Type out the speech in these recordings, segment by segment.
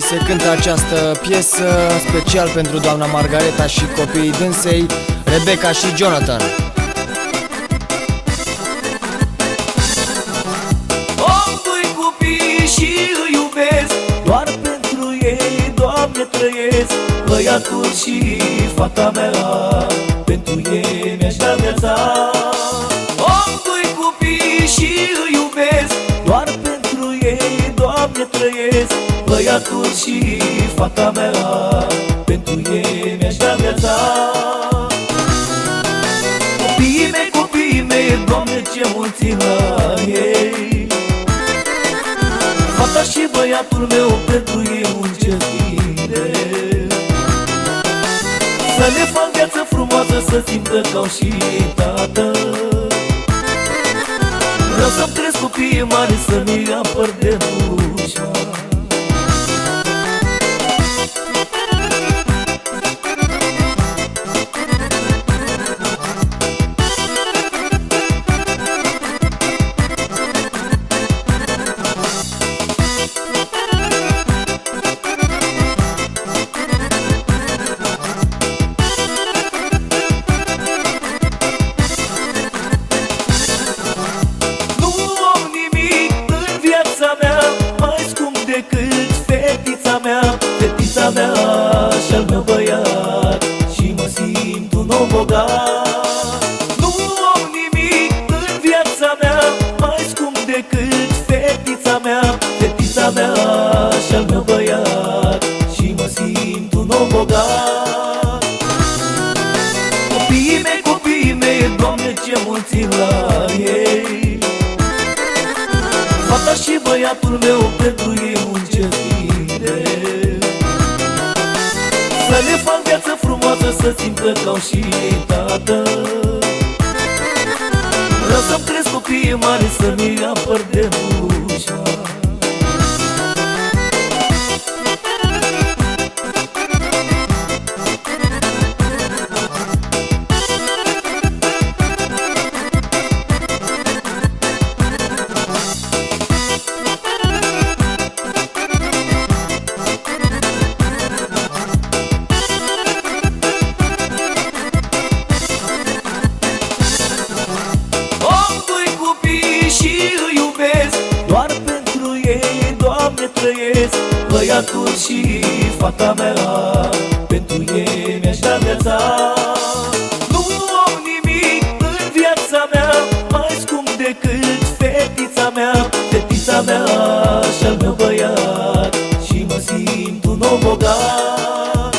se cântă această piesă special pentru doamna Margareta și copiii dânsei, Rebecca și Jonathan. Am doi copii și îi iubesc Doar pentru ei, Doamne, trăiesc. Băiatul și fata mea Pentru ei mi-aș da viața. Am doi copii și îi iubesc Doar pentru ei, Doamne, trăiesc Băiatul și fata mea Pentru ei mi-aș da viața. Copiii mei, copiii mei, Doamne, ce mulți la ei. Fata și băiatul meu, pentru ei un cer bine Să le fac viață frumoasă, să simtă ca și tată. Vreau să-mi cresc copiii mari, să mi apăr de dușma un om bogat Copiii mei, copiii mei, Doamne, ce mulți la ei. Fata și băiatul meu, pentru ei un cer bine Să le fac viață frumoasă, să simtă ca și tată. Vreau să-mi cresc copiii mari, să mi trăiesc Băiatul și fata mea. Pentru ei mi-aș da viața. Nu am nimic în viața mea Mai scump decât fetița mea. Fetița mea și al meu băiat Și mă simt un om bogat.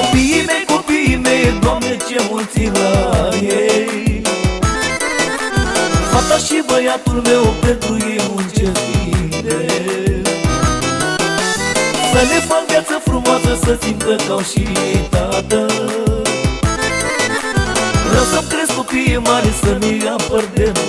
Copiii mei, copiii mei, Doamne, ce mulți la ei. Fata și băiatul meu, pentru ei Să le fac viață frumoasă, să simtă ca și tată. Vreau să-mi cresc copiii mari, să mi apăr de nu